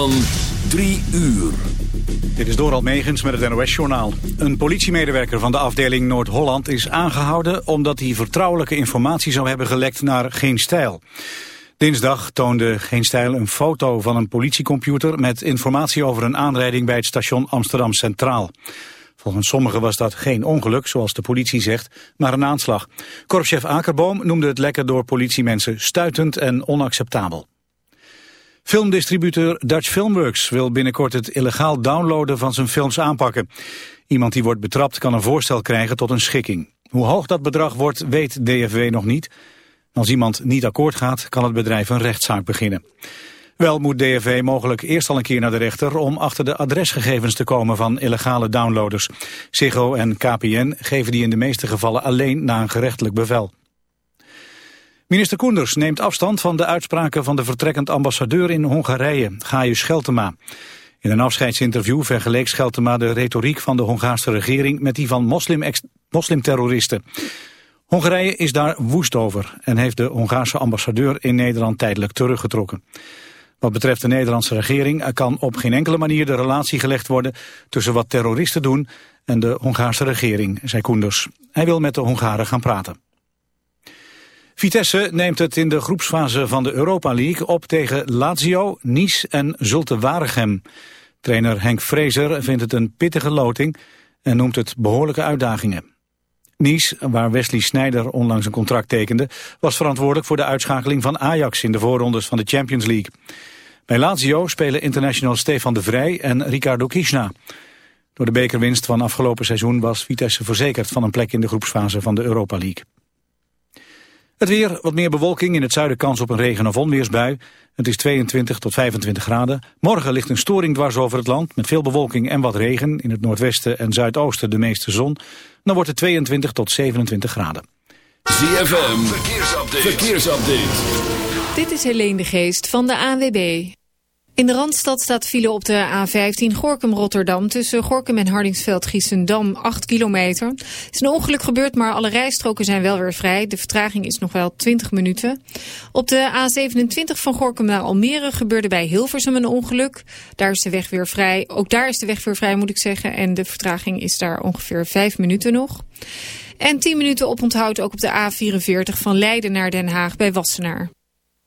van 3 uur. Dit is Doral Megens met het NOS-journaal. Een politiemedewerker van de afdeling Noord-Holland is aangehouden... omdat hij vertrouwelijke informatie zou hebben gelekt naar Geen Stijl. Dinsdag toonde Geen Stijl een foto van een politiecomputer... met informatie over een aanrijding bij het station Amsterdam Centraal. Volgens sommigen was dat geen ongeluk, zoals de politie zegt, maar een aanslag. Korpschef Akerboom noemde het lekker door politiemensen stuitend en onacceptabel. Filmdistributeur Dutch Filmworks wil binnenkort het illegaal downloaden van zijn films aanpakken. Iemand die wordt betrapt kan een voorstel krijgen tot een schikking. Hoe hoog dat bedrag wordt weet DFW nog niet. Als iemand niet akkoord gaat kan het bedrijf een rechtszaak beginnen. Wel moet DFW mogelijk eerst al een keer naar de rechter om achter de adresgegevens te komen van illegale downloaders. Ziggo en KPN geven die in de meeste gevallen alleen na een gerechtelijk bevel. Minister Koenders neemt afstand van de uitspraken van de vertrekkend ambassadeur in Hongarije, Gaius Scheltema. In een afscheidsinterview vergeleek Scheltema de retoriek van de Hongaarse regering met die van moslim moslimterroristen. Hongarije is daar woest over en heeft de Hongaarse ambassadeur in Nederland tijdelijk teruggetrokken. Wat betreft de Nederlandse regering kan op geen enkele manier de relatie gelegd worden tussen wat terroristen doen en de Hongaarse regering, zei Koenders. Hij wil met de Hongaren gaan praten. Vitesse neemt het in de groepsfase van de Europa League op tegen Lazio, Nice en Zulte Waregem. Trainer Henk Vrezer vindt het een pittige loting en noemt het behoorlijke uitdagingen. Nice, waar Wesley Sneijder onlangs een contract tekende, was verantwoordelijk voor de uitschakeling van Ajax in de voorrondes van de Champions League. Bij Lazio spelen international Stefan de Vrij en Ricardo Kishna. Door de bekerwinst van afgelopen seizoen was Vitesse verzekerd van een plek in de groepsfase van de Europa League. Het weer, wat meer bewolking, in het zuiden kans op een regen- of onweersbui. Het is 22 tot 25 graden. Morgen ligt een storing dwars over het land met veel bewolking en wat regen. In het noordwesten en zuidoosten de meeste zon. Dan wordt het 22 tot 27 graden. ZFM, verkeersupdate. verkeersupdate. Dit is Helene de Geest van de ANWB. In de Randstad staat file op de A15 Gorkum-Rotterdam... tussen Gorkum en Hardingsveld-Giessendam 8 kilometer. Er is een ongeluk gebeurd, maar alle rijstroken zijn wel weer vrij. De vertraging is nog wel 20 minuten. Op de A27 van Gorkum naar Almere gebeurde bij Hilversum een ongeluk. Daar is de weg weer vrij. Ook daar is de weg weer vrij, moet ik zeggen. En de vertraging is daar ongeveer 5 minuten nog. En 10 minuten oponthoud ook op de A44 van Leiden naar Den Haag bij Wassenaar.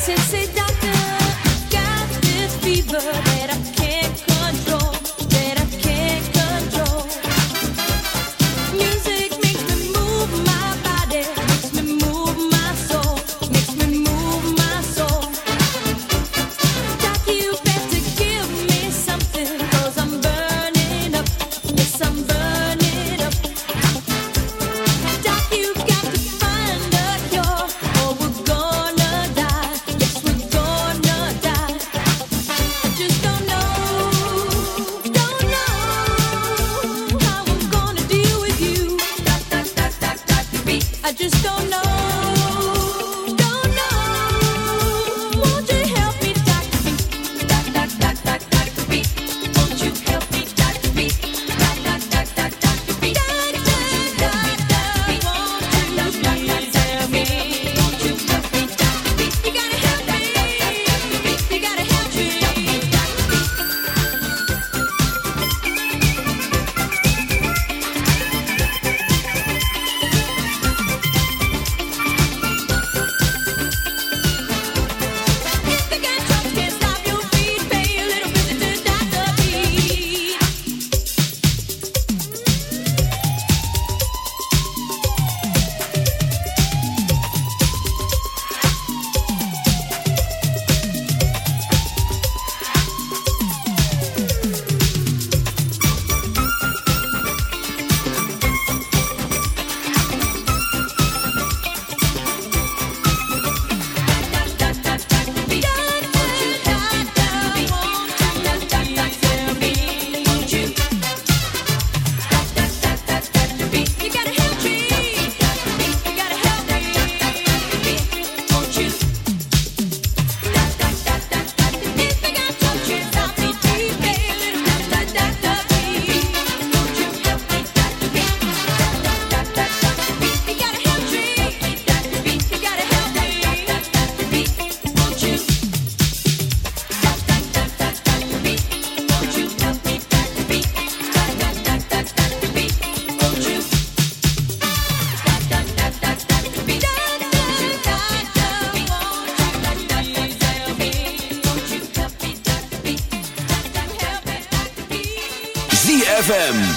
princesse et dame.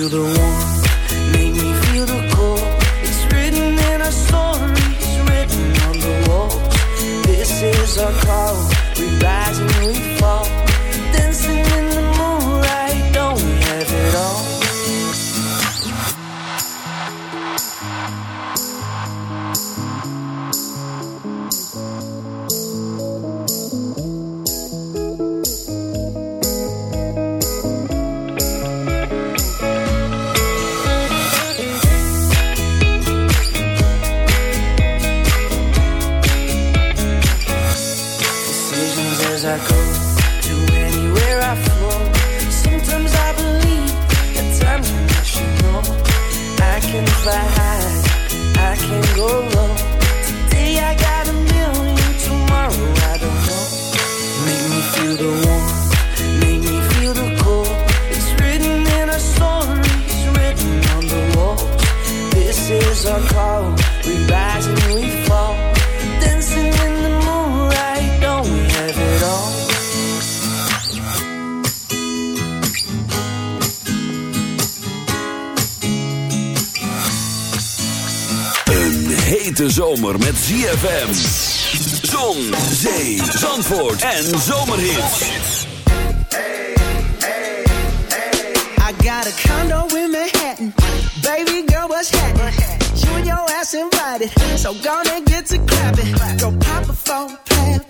feel the warmth, make me feel the cold. It's written in our stories, written on the walls. This is our call, hete zomer met ZFM. Zon, zee, zandvoort en zomerhits. I got a condo in Manhattan. Baby girl, what's happening? You and your ass invited. So gonna get to clapping. Go pop a plan.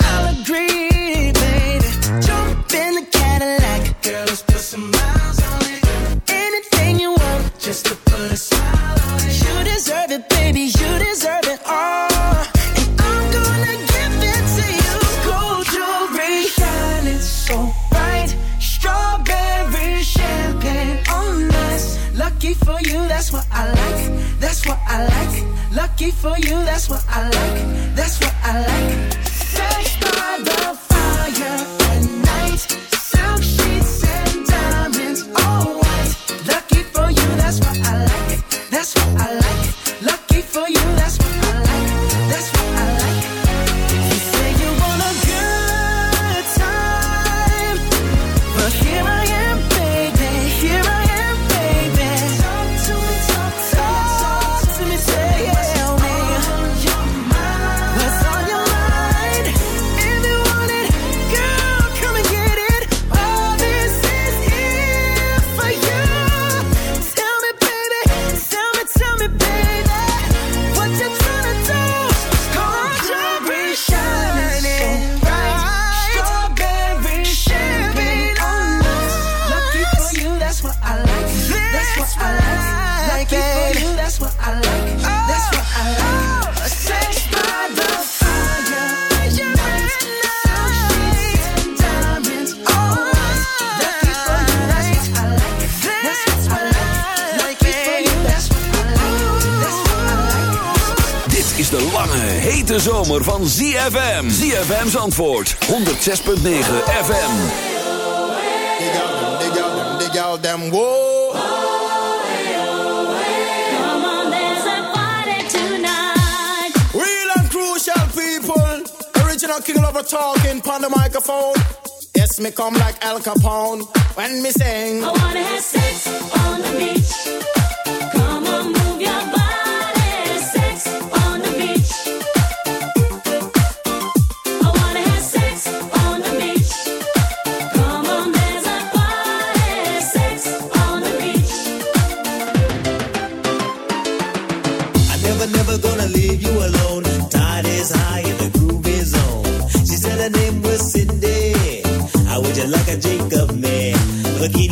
agree, 106.9 FM. Dig out them, dig out them, dig out them, whoa. Original king lover talking on the microphone. Yes, me come like Al Capone when me sing. I wanna have sex on the beach.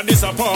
inna this.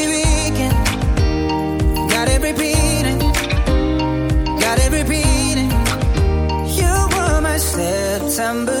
September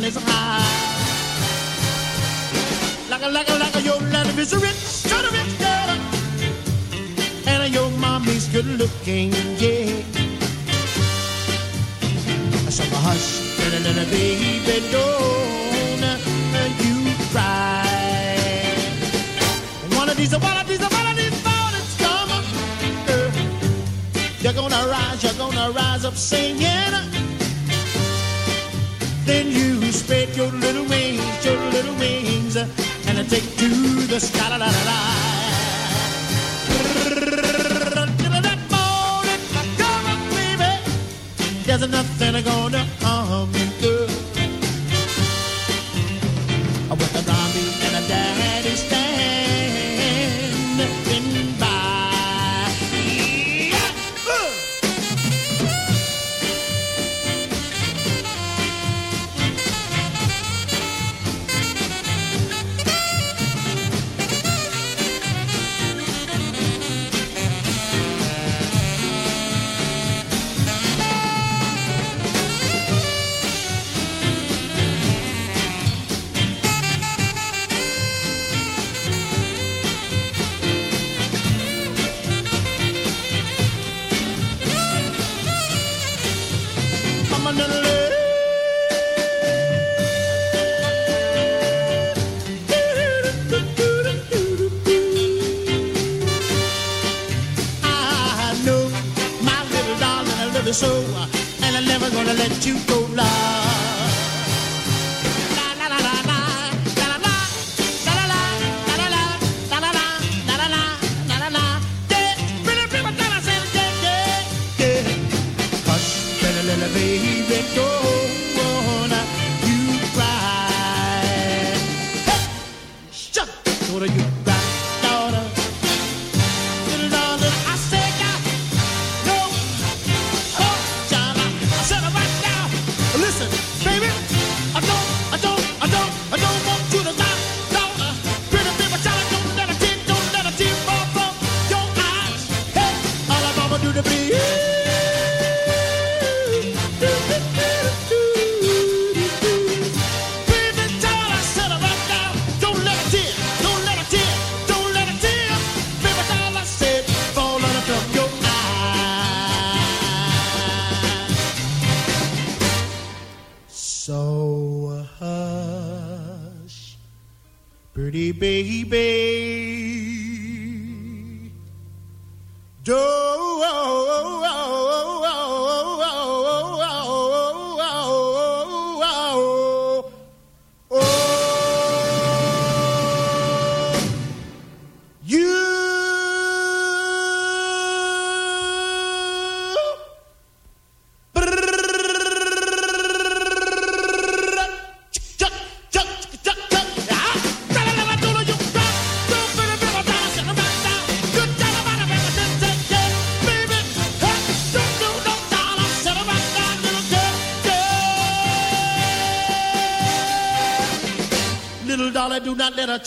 cotton is high. Like a, like a, like a, your daddy is a rich, kind of rich daddy. And your mommy's good looking, yeah. So hush, little, little baby, don't you cry. One of these, one of these, one of these mornings come. up, you're gonna rise, you're gonna rise up singing then you spread your little wings, your little wings, and I take to the sky. La, la, la, la. There's nothing gonna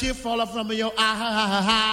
You falling from your eye.